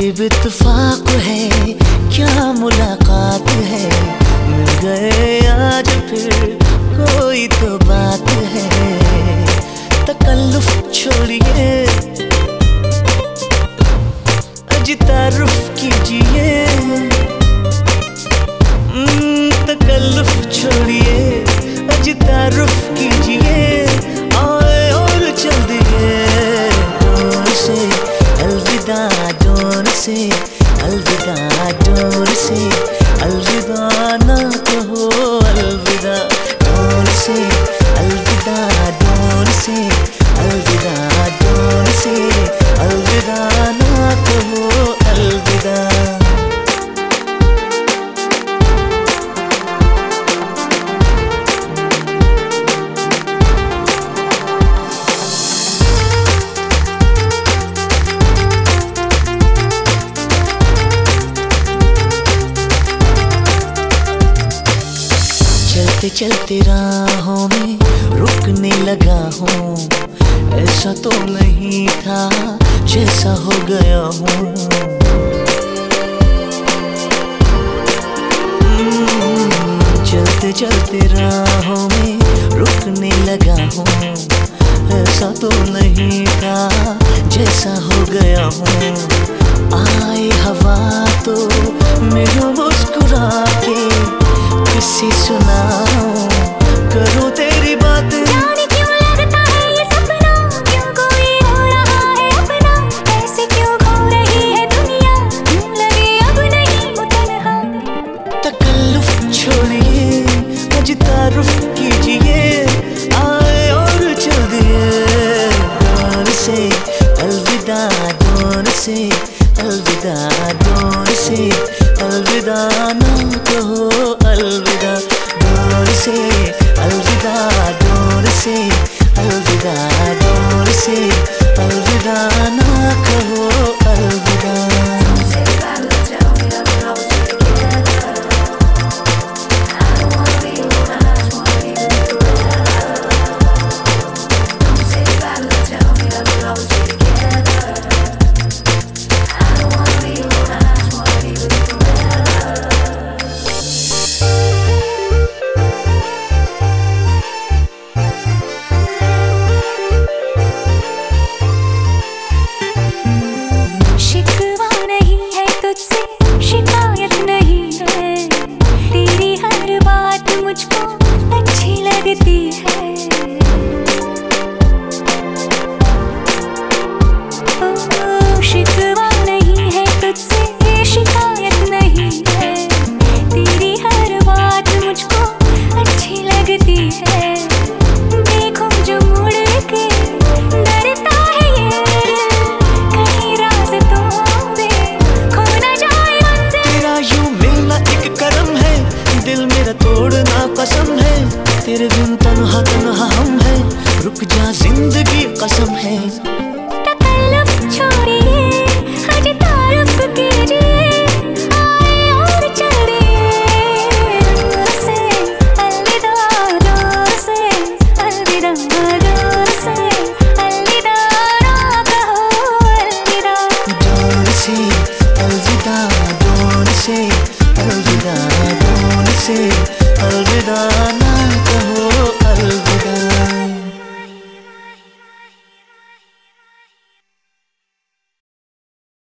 इत्तेफाक है क्या मुलाकात है? से अलविदा दूर चलते चलते राहों में रुकने लगा हूँ। ऐसा तो नहीं था जैसा हो गया हूँ। हम्म, चलते चलते राहों में रुकने लगा हूँ। ऐसा तो नहीं था जैसा हो गया हूँ। आए हवा तो मेरे मुस्कुरा के किसी सुनाऊं? करूँ तेरी बात। जाने क्यों लगता है ये सपना? क्यों कोई हो रहा है अपना? ऐसे क्यों खो रही है दुनिया? लगे अब नहीं तन्हा तकल्लुफ छोड़िए आज तारुफ कीजिए आए और चल दिए दूर से अलविदा दूर से अलविदा दूर से अलविदा ना कहो। अलविदा दूर से अलविदा दूर से अलविदा दूर से अलविदा ना मिलना एक कदम है। दिल मेरा तोड़ना कसम है। तेरे दिन तनहा तनहा हम है। रुक जा, ज़िंदगी कसम है। छोड़